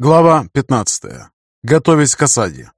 Глава 15. Готовясь к осаде.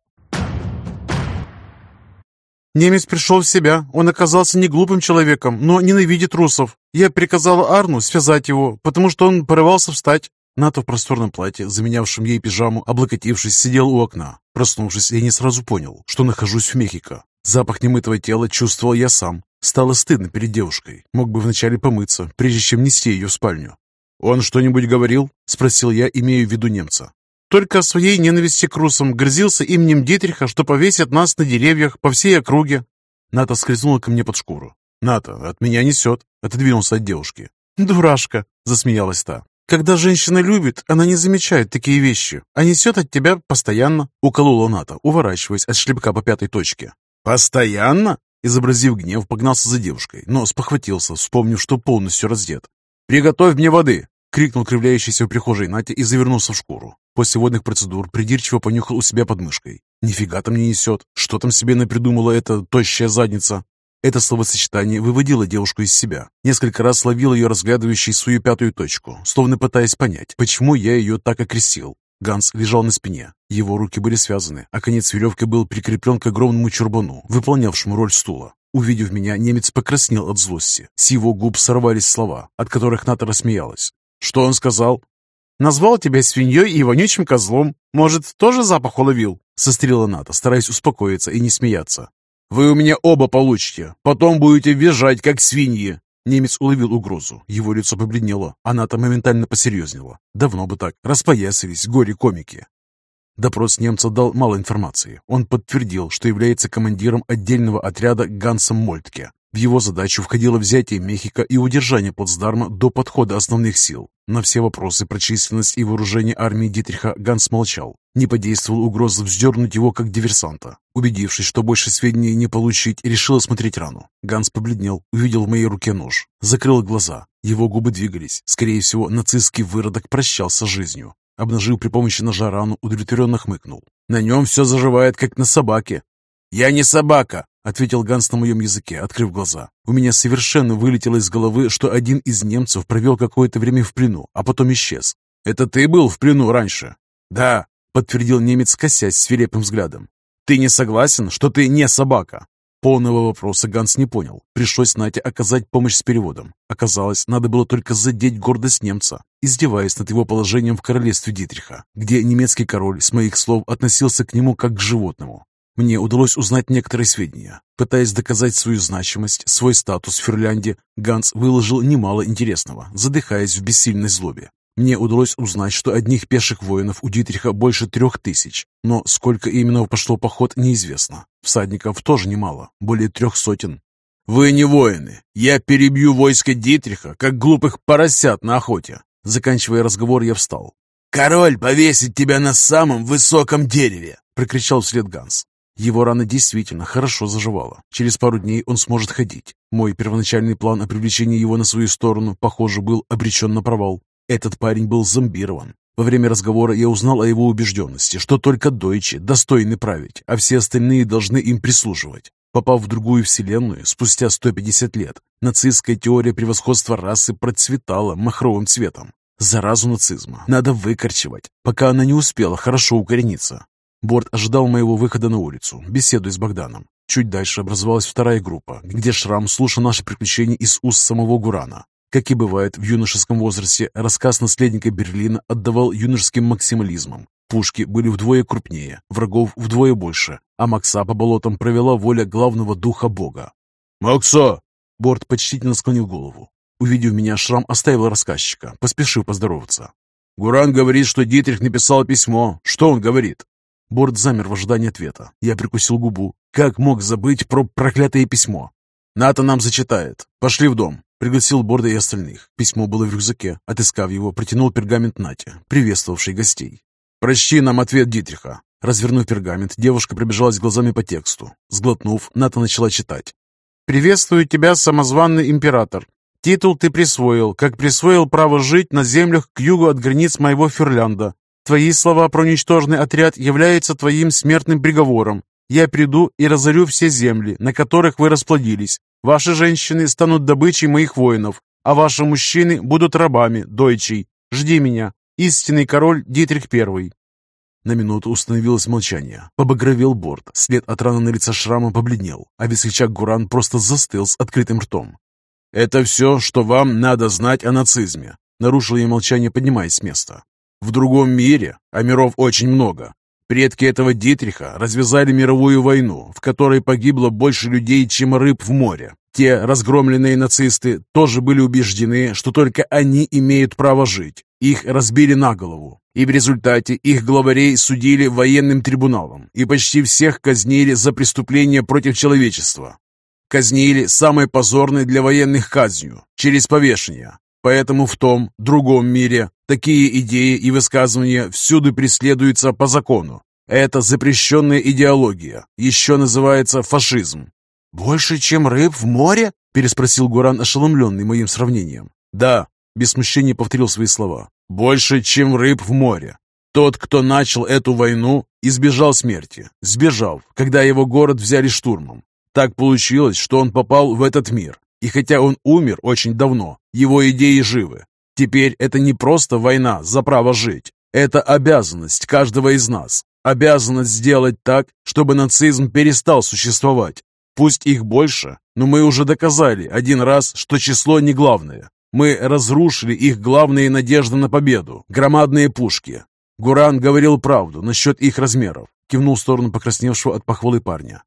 Немец пришел в себя. Он оказался не глупым человеком, но ненавидит русов. Я приказала Арну связать его, потому что он порывался встать. Ната в просторном платье, заменявшем ей пижаму, облокотившись, сидел у окна. Проснувшись, я не сразу понял, что нахожусь в Мехико. Запах немытого тела чувствовал я сам. Стало стыдно перед девушкой. Мог бы вначале помыться, прежде чем нести ее в спальню. «Он что-нибудь говорил?» — спросил я, имея в виду немца. «Только о своей ненависти к русам грозился именем Дитриха, что повесят нас на деревьях по всей округе». Ната скользнула ко мне под шкуру. «Ната, от меня несет», — отодвинулся от девушки. «Дурашка», — засмеялась та. «Когда женщина любит, она не замечает такие вещи, а несет от тебя постоянно», — уколола Ната, уворачиваясь от шлепка по пятой точке. «Постоянно?» Изобразив гнев, погнался за девушкой, но спохватился, вспомнив, что полностью раздет. «Приготовь мне воды!» — крикнул кривляющийся в прихожей Натя и завернулся в шкуру. После водных процедур придирчиво понюхал у себя под мышкой. «Нифига там не несет! Что там себе напридумала эта тощая задница?» Это словосочетание выводило девушку из себя. Несколько раз ловил ее разглядывающий свою пятую точку, словно пытаясь понять, почему я ее так окрестил. Ганс лежал на спине. Его руки были связаны, а конец веревки был прикреплен к огромному чурбану, выполнявшему роль стула. Увидев меня, немец покраснел от злости. С его губ сорвались слова, от которых Ната рассмеялась. «Что он сказал?» «Назвал тебя свиньей и вонючим козлом. Может, тоже запах уловил?» Сострела Ната, стараясь успокоиться и не смеяться. «Вы у меня оба получите. Потом будете визжать, как свиньи!» Немец уловил угрозу. Его лицо побледнело, Ната моментально посерьезнела. Давно бы так. Распоясались горе-комики. Допрос немца дал мало информации. Он подтвердил, что является командиром отдельного отряда Гансом Мольтке. В его задачу входило взятие Мехико и удержание плацдарма до подхода основных сил. На все вопросы про численность и вооружение армии Дитриха Ганс молчал. Не подействовал угроза вздернуть его как диверсанта. Убедившись, что больше сведений не получить, решил осмотреть рану. Ганс побледнел, увидел в моей руке нож. Закрыл глаза. Его губы двигались. Скорее всего, нацистский выродок прощался с жизнью. Обнажив при помощи ножа рану, удовлетворенно хмыкнул. «На нем все заживает, как на собаке». «Я не собака!» — ответил Ганс на моем языке, открыв глаза. У меня совершенно вылетело из головы, что один из немцев провел какое-то время в плену, а потом исчез. «Это ты был в плену раньше?» «Да», — подтвердил немец, косясь свирепым взглядом. «Ты не согласен, что ты не собака?» Полного вопроса Ганс не понял. Пришлось Нате оказать помощь с переводом. Оказалось, надо было только задеть гордость немца, издеваясь над его положением в королевстве Дитриха, где немецкий король, с моих слов, относился к нему как к животному. Мне удалось узнать некоторые сведения. Пытаясь доказать свою значимость, свой статус в Ферлянде, Ганс выложил немало интересного, задыхаясь в бессильной злобе. Мне удалось узнать, что одних пеших воинов у Дитриха больше трех тысяч, но сколько именно пошло поход, неизвестно. Всадников тоже немало, более трех сотен. «Вы не воины. Я перебью войско Дитриха, как глупых поросят на охоте». Заканчивая разговор, я встал. «Король повесит тебя на самом высоком дереве!» — прокричал вслед Ганс. Его рана действительно хорошо заживала. Через пару дней он сможет ходить. Мой первоначальный план о привлечении его на свою сторону, похоже, был обречен на провал. Этот парень был зомбирован. Во время разговора я узнал о его убежденности, что только дойчи достойны править, а все остальные должны им прислуживать. Попав в другую вселенную, спустя 150 лет, нацистская теория превосходства расы процветала махровым цветом. Заразу нацизма надо выкорчевать, пока она не успела хорошо укорениться. Борт ожидал моего выхода на улицу, беседуя с Богданом. Чуть дальше образовалась вторая группа, где Шрам слушал наши приключения из уст самого Гурана. Как и бывает в юношеском возрасте, рассказ наследника Берлина отдавал юношеским максимализмом. Пушки были вдвое крупнее, врагов вдвое больше, а Макса по болотам провела воля главного духа бога. «Макса!» Борт почтительно склонил голову. Увидев меня, Шрам оставил рассказчика, поспешив поздороваться. «Гуран говорит, что Дитрих написал письмо. Что он говорит?» Борт замер в ожидании ответа. Я прикусил губу. Как мог забыть про проклятое письмо? «Ната нам зачитает. Пошли в дом». Пригласил Борда и остальных. Письмо было в рюкзаке. Отыскав его, протянул пергамент Нате, приветствовавший гостей. «Прочти нам ответ Диттриха». Развернув пергамент, девушка пробежалась глазами по тексту. Сглотнув, Ната начала читать. «Приветствую тебя, самозванный император. Титул ты присвоил, как присвоил право жить на землях к югу от границ моего Ферлянда. Твои слова про уничтоженный отряд являются твоим смертным приговором. Я приду и разорю все земли, на которых вы расплодились. Ваши женщины станут добычей моих воинов, а ваши мужчины будут рабами, дойчей. Жди меня, Истинный король Дитрих Первый». На минуту установилось молчание. Побагровел борт, след от раны на лице шрама побледнел, а весельчак Гуран просто застыл с открытым ртом. «Это все, что вам надо знать о нацизме», — нарушил я молчание, поднимаясь с места. «В другом мире, а миров очень много, предки этого Дитриха развязали мировую войну, в которой погибло больше людей, чем рыб в море. Те разгромленные нацисты тоже были убеждены, что только они имеют право жить. Их разбили на голову. И в результате их главарей судили военным трибуналом и почти всех казнили за преступления против человечества. Казнили самой позорной для военных казнью, через повешение. Поэтому в том, другом мире такие идеи и высказывания всюду преследуются по закону. Это запрещенная идеология, еще называется фашизм. «Больше, чем рыб в море?» – переспросил Гуран, ошеломленный моим сравнением. «Да», – без смущения повторил свои слова. «Больше, чем рыб в море. Тот, кто начал эту войну, избежал смерти. Сбежал, когда его город взяли штурмом. Так получилось, что он попал в этот мир. И хотя он умер очень давно, его идеи живы. Теперь это не просто война за право жить. Это обязанность каждого из нас. Обязанность сделать так, чтобы нацизм перестал существовать. Пусть их больше, но мы уже доказали один раз, что число не главное. Мы разрушили их главные надежды на победу – громадные пушки. Гуран говорил правду насчет их размеров, кивнул в сторону покрасневшего от похвалы парня.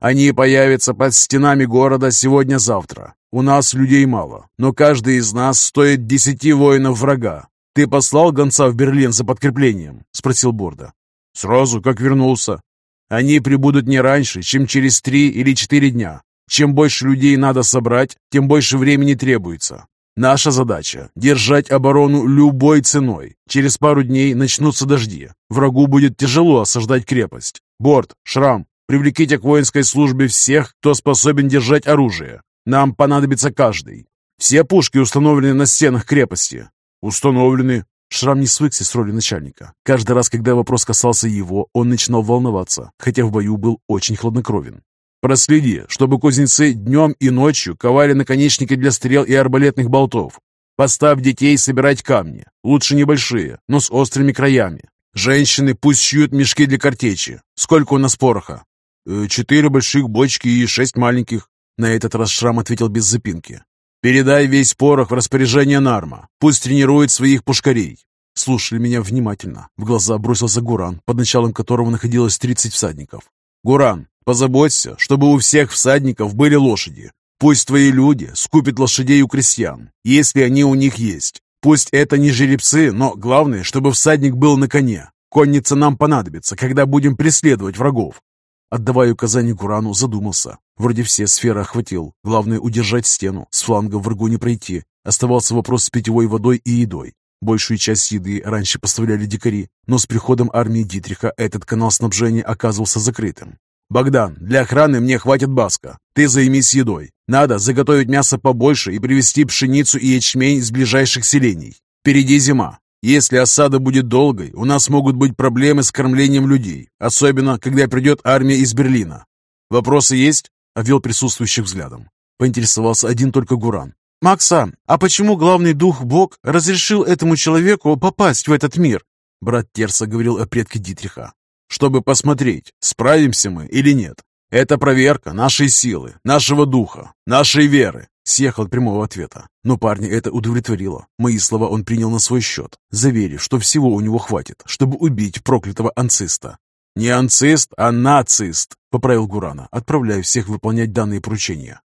Они появятся под стенами города сегодня-завтра. У нас людей мало, но каждый из нас стоит десяти воинов врага. Ты послал гонца в Берлин за подкреплением?» – спросил Борда. «Сразу, как вернулся. Они прибудут не раньше, чем через три или четыре дня. Чем больше людей надо собрать, тем больше времени требуется. Наша задача – держать оборону любой ценой. Через пару дней начнутся дожди. Врагу будет тяжело осаждать крепость. Борт, Шрам, Привлеките к воинской службе всех, кто способен держать оружие. Нам понадобится каждый. Все пушки установлены на стенах крепости. Установлены. Шрам не свыкся с роли начальника. Каждый раз, когда вопрос касался его, он начинал волноваться, хотя в бою был очень хладнокровен. Проследи, чтобы кузнецы днем и ночью ковали наконечники для стрел и арбалетных болтов. Поставь детей собирать камни, лучше небольшие, но с острыми краями. Женщины пусть шьют мешки для картечи. Сколько у нас пороха? Э, «Четыре больших бочки и шесть маленьких», — на этот раз Шрам ответил без запинки. «Передай весь порох в распоряжение Нарма. Пусть тренирует своих пушкарей». Слушали меня внимательно. В глаза бросился Гуран, под началом которого находилось 30 всадников. «Гуран, позаботься, чтобы у всех всадников были лошади. Пусть твои люди скупят лошадей у крестьян, если они у них есть. Пусть это не жеребцы, но главное, чтобы всадник был на коне. Конница нам понадобится, когда будем преследовать врагов. Отдавая указание Курану, задумался. Вроде все сферы охватил. Главное удержать стену, с фланга врагу не пройти. Оставался вопрос с питьевой водой и едой. Большую часть еды раньше поставляли дикари, но с приходом армии Дитриха этот канал снабжения оказывался закрытым. «Богдан, для охраны мне хватит баска. Ты займись едой. Надо заготовить мясо побольше и привезти пшеницу и ячмень из ближайших селений. Впереди зима. Если осада будет долгой, у нас могут быть проблемы с кормлением людей, особенно когда придет армия из Берлина. Вопросы есть?» — обвел присутствующих взглядом. Поинтересовался один только Гуран. «Макса, а почему главный дух Бог разрешил этому человеку попасть в этот мир?» Брат Терса говорил о предке Дитриха. «Чтобы посмотреть, справимся мы или нет. Это проверка нашей силы, нашего духа, нашей веры. Съехал от прямого ответа. Но парня это удовлетворило. Мои слова он принял на свой счет, заверив, что всего у него хватит, чтобы убить проклятого анциста. «Не анцист, а нацист», — поправил Гурана, отправляя всех выполнять данные поручения.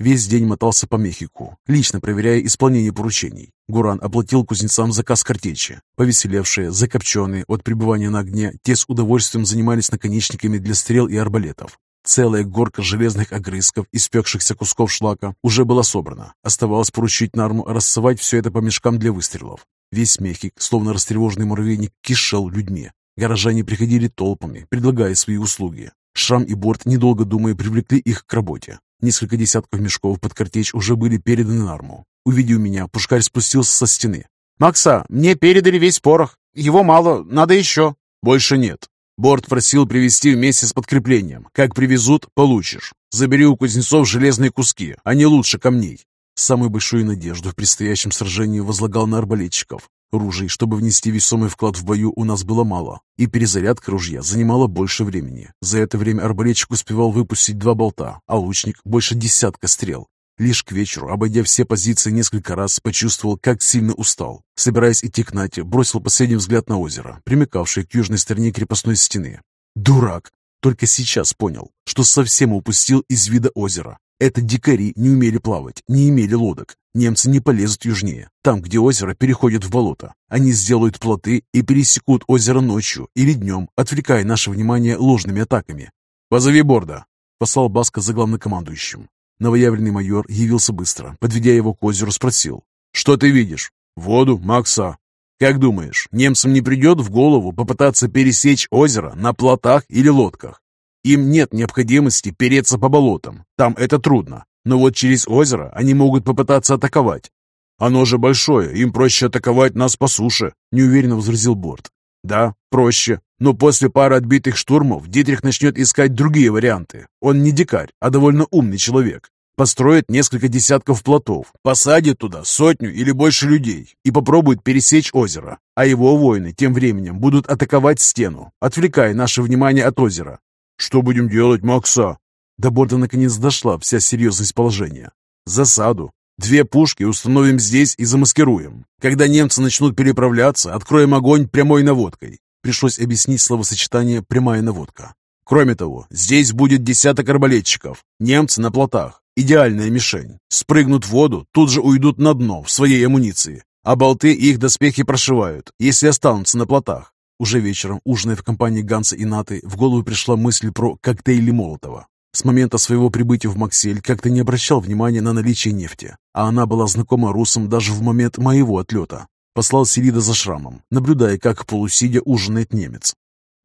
Весь день мотался по Мехику, лично проверяя исполнение поручений. Гуран оплатил кузнецам заказ картечи. Повеселевшие, закопченные от пребывания на огне, те с удовольствием занимались наконечниками для стрел и арбалетов. Целая горка железных огрызков, испекшихся кусков шлака, уже была собрана. Оставалось поручить Нарму рассовать все это по мешкам для выстрелов. Весь Мехик, словно растревоженный муравейник, кишел людьми. Горожане приходили толпами, предлагая свои услуги. Шрам и Борт, недолго думая, привлекли их к работе. Несколько десятков мешков под картечь уже были переданы Нарму. Увидев меня, пушкарь спустился со стены. «Макса, мне передали весь порох. Его мало, надо еще». «Больше нет. Борт просил привезти вместе с подкреплением. Как привезут, получишь. Забери у кузнецов железные куски, они лучше камней. Самую большую надежду в предстоящем сражении возлагал на арбалетчиков. Ружей, чтобы внести весомый вклад в бою, у нас было мало, и перезарядка ружья занимала больше времени. За это время арбалетчик успевал выпустить два болта, а лучник – больше десятка стрел. Лишь к вечеру, обойдя все позиции несколько раз, почувствовал, как сильно устал. Собираясь идти к Нате, бросил последний взгляд на озеро, примыкавшее к южной стороне крепостной стены. Дурак! Только сейчас понял, что совсем упустил из вида озера. Это дикари не умели плавать, не имели лодок. Немцы не полезут южнее, там, где озеро переходит в болото. Они сделают плоты и пересекут озеро ночью или днем, отвлекая наше внимание ложными атаками. «Позови борда!» — послал Баска за главнокомандующим. Новоявленный майор явился быстро, подведя его к озеру, спросил. «Что ты видишь?» «Воду, Макса». «Как думаешь, немцам не придет в голову попытаться пересечь озеро на плотах или лодках? Им нет необходимости переться по болотам, там это трудно. Но вот через озеро они могут попытаться атаковать. Оно же большое, им проще атаковать нас по суше», — неуверенно возразил Борт. «Да, проще. Но после пары отбитых штурмов Дитрих начнет искать другие варианты. Он не дикарь, а довольно умный человек. Построит несколько десятков плотов, посадит туда сотню или больше людей и попробует пересечь озеро. А его воины тем временем будут атаковать стену, отвлекая наше внимание от озера. «Что будем делать, Макса?» До борта наконец дошла вся серьезность положения. «Засаду. Две пушки установим здесь и замаскируем. Когда немцы начнут переправляться, откроем огонь прямой наводкой. Пришлось объяснить словосочетание «прямая наводка». Кроме того, здесь будет десяток арбалетчиков. Немцы на плотах. Идеальная мишень. Спрыгнут в воду, тут же уйдут на дно в своей амуниции. А болты их доспехи прошивают, если останутся на плотах. Уже вечером, ужиная в компании Ганса и Наты, в голову пришла мысль про коктейли Молотова. С момента своего прибытия в Максель как-то не обращал внимания на наличие нефти, а она была знакома русам даже в момент моего отлета. Послал Селида за шрамом, наблюдая, как полусидя ужинает немец.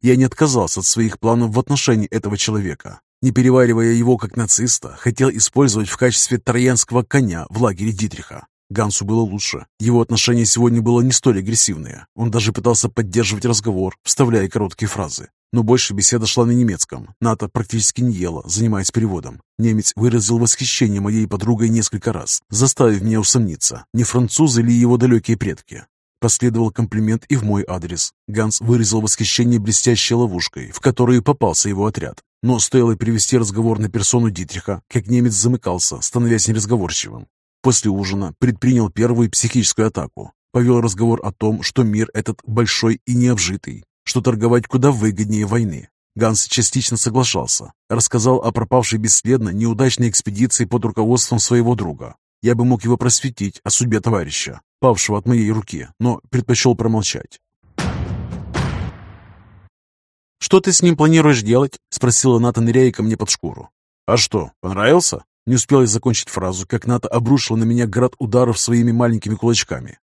Я не отказался от своих планов в отношении этого человека. Не переваривая его как нациста, хотел использовать в качестве троянского коня в лагере Дитриха. Гансу было лучше. Его отношение сегодня было не столь агрессивное. Он даже пытался поддерживать разговор, вставляя короткие фразы. Но больше беседа шла на немецком. Ната практически не ела, занимаясь переводом. Немец выразил восхищение моей подругой несколько раз, заставив меня усомниться, не французы ли его далекие предки. Последовал комплимент и в мой адрес. Ганс выразил восхищение блестящей ловушкой, в которую попался его отряд. Но стоило привести разговор на персону Дитриха, как немец замыкался, становясь неразговорчивым. После ужина предпринял первую психическую атаку. Повел разговор о том, что мир этот большой и необжитый, что торговать куда выгоднее войны. Ганс частично соглашался. Рассказал о пропавшей бесследно неудачной экспедиции под руководством своего друга. Я бы мог его просветить о судьбе товарища, павшего от моей руки, но предпочел промолчать. «Что ты с ним планируешь делать?» — спросила Ната, ныряя ко мне под шкуру. «А что, понравился?» Не успел я закончить фразу, как Ната обрушила на меня град ударов своими маленькими кулачками.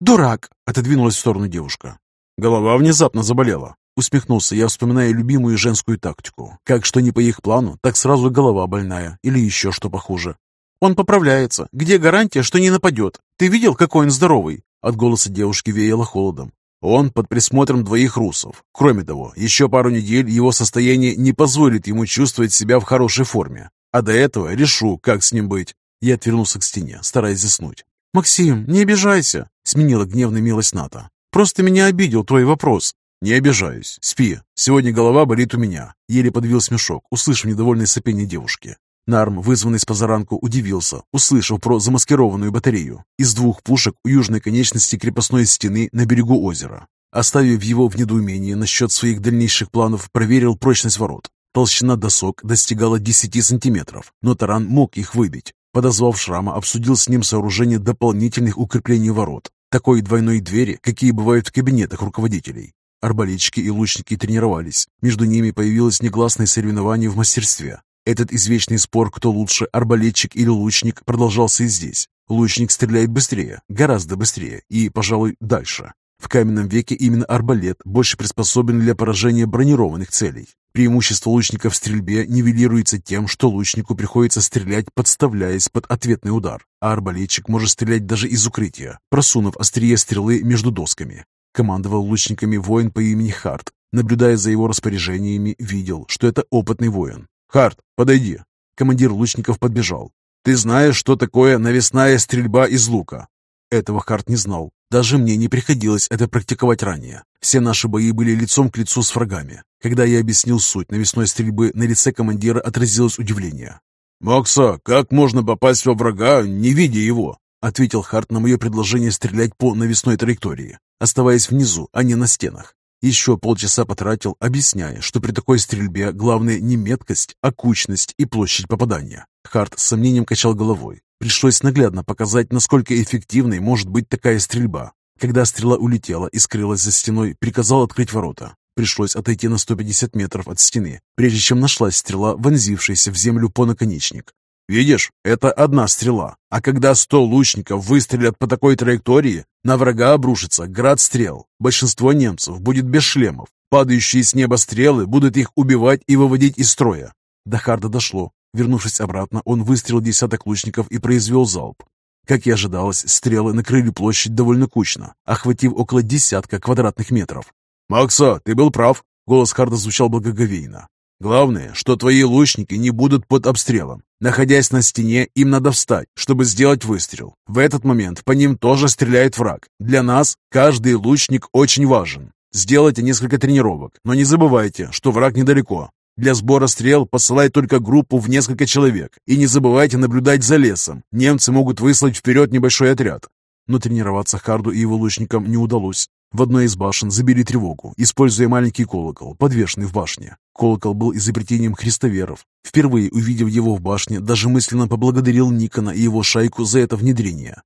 «Дурак!» — отодвинулась в сторону девушка. Голова внезапно заболела. Усмехнулся я, вспоминая любимую женскую тактику. Как что не по их плану, так сразу голова больная или еще что похуже. «Он поправляется. Где гарантия, что не нападет? Ты видел, какой он здоровый?» От голоса девушки веяло холодом. Он под присмотром двоих русов. Кроме того, еще пару недель его состояние не позволит ему чувствовать себя в хорошей форме. А до этого решу, как с ним быть. Я отвернулся к стене, стараясь заснуть. «Максим, не обижайся!» — сменила гневная милость Ната. Просто меня обидел твой вопрос». «Не обижаюсь. Спи. Сегодня голова болит у меня». Еле подвил смешок, услышав недовольное сопение девушки. Нарм, вызванный с позаранку, удивился, услышав про замаскированную батарею из двух пушек у южной конечности крепостной стены на берегу озера. Оставив его в недоумении насчет своих дальнейших планов, проверил прочность ворот. Толщина досок достигала 10 сантиметров, но таран мог их выбить. Подозвав Шрама, обсудил с ним сооружение дополнительных укреплений ворот такой двойной двери, какие бывают в кабинетах руководителей. Арбалетчики и лучники тренировались. Между ними появилось негласное соревнование в мастерстве. Этот извечный спор, кто лучше, арбалетчик или лучник, продолжался и здесь. Лучник стреляет быстрее, гораздо быстрее и, пожалуй, дальше. В каменном веке именно арбалет больше приспособлен для поражения бронированных целей. Преимущество лучника в стрельбе нивелируется тем, что лучнику приходится стрелять, подставляясь под ответный удар, а арбалетчик может стрелять даже из укрытия, просунув острие стрелы между досками. Командовал лучниками воин по имени Харт. Наблюдая за его распоряжениями, видел, что это опытный воин. «Харт, подойди!» Командир лучников подбежал. «Ты знаешь, что такое навесная стрельба из лука?» Этого Харт не знал, Даже мне не приходилось это практиковать ранее. Все наши бои были лицом к лицу с врагами. Когда я объяснил суть навесной стрельбы, на лице командира отразилось удивление. «Макса, как можно попасть во врага, не видя его?» ответил Харт на мое предложение стрелять по навесной траектории, оставаясь внизу, а не на стенах. Еще полчаса потратил, объясняя, что при такой стрельбе главное не меткость, а кучность и площадь попадания. Харт с сомнением качал головой. Пришлось наглядно показать, насколько эффективной может быть такая стрельба. Когда стрела улетела и скрылась за стеной, приказал открыть ворота. Пришлось отойти на 150 метров от стены, прежде чем нашлась стрела, вонзившаяся в землю по наконечник. Видишь, это одна стрела. А когда сто лучников выстрелят по такой траектории, на врага обрушится град стрел. Большинство немцев будет без шлемов. Падающие с неба стрелы будут их убивать и выводить из строя. До Харда дошло. Вернувшись обратно, он выстрелил десяток лучников и произвел залп. Как и ожидалось, стрелы накрыли площадь довольно кучно, охватив около десятка квадратных метров. «Макса, ты был прав!» Голос Харда звучал благоговейно. Главное, что твои лучники не будут под обстрелом. Находясь на стене, им надо встать, чтобы сделать выстрел. В этот момент по ним тоже стреляет враг. Для нас каждый лучник очень важен. Сделайте несколько тренировок, но не забывайте, что враг недалеко. Для сбора стрел посылай только группу в несколько человек. И не забывайте наблюдать за лесом. Немцы могут выслать вперед небольшой отряд. Но тренироваться Харду и его лучникам не удалось. В одной из башен забили тревогу, используя маленький колокол, подвешенный в башне. Колокол был изобретением христоверов. Впервые увидев его в башне, даже мысленно поблагодарил Никона и его шайку за это внедрение.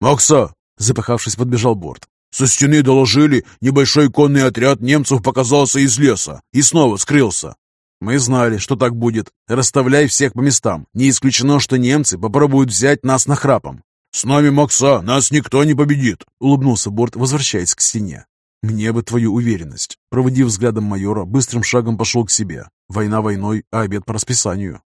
«Макса!» – запахавшись, подбежал борт. «Со стены доложили, небольшой конный отряд немцев показался из леса и снова скрылся». «Мы знали, что так будет. Расставляй всех по местам. Не исключено, что немцы попробуют взять нас нахрапом. «С нами Макса, нас никто не победит!» — улыбнулся Борт, возвращаясь к стене. «Мне бы твою уверенность». Проводив взглядом майора, быстрым шагом пошел к себе. Война войной, а обед по расписанию.